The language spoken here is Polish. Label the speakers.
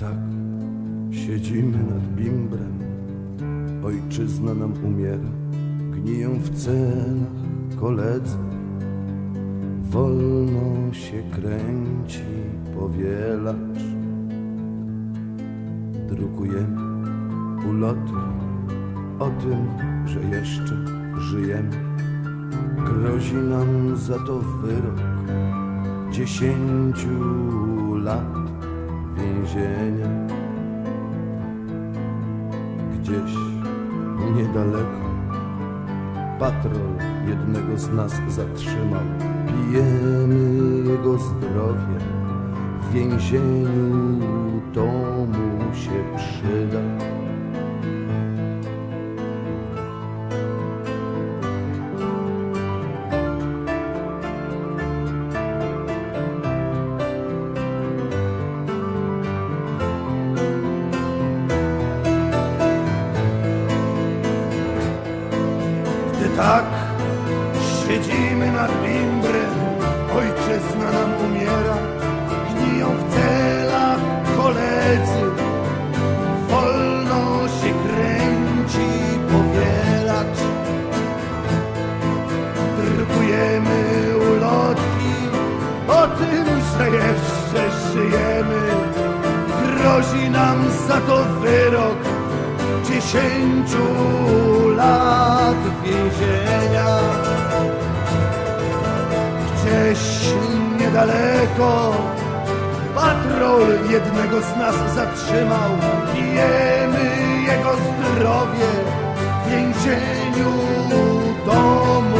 Speaker 1: tak siedzimy nad bimbrem, ojczyzna nam umiera, gniją w cenach koledzy. Wolno się kręci powielacz. Drukujemy ulotki o tym, że jeszcze żyjemy. Grozi nam za to wyrok dziesięciu lat więzienia. Gdzieś niedaleko patrol jednego z nas zatrzymał. Pijemy jego zdrowie w więzieniu, tak siedzimy nad bimbrem, ojczyzna nam umiera, gniją w celach koledzy, wolno się kręci powielacz. Drukujemy ulotki o tym, że jeszcze żyjemy, grozi nam za to wyrok dziesięciu lat więzienia. Gdzieś niedaleko patrol jednego z nas zatrzymał. Pijemy jego zdrowie w więzieniu, to mu się przyda.